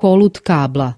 Kolut kabla.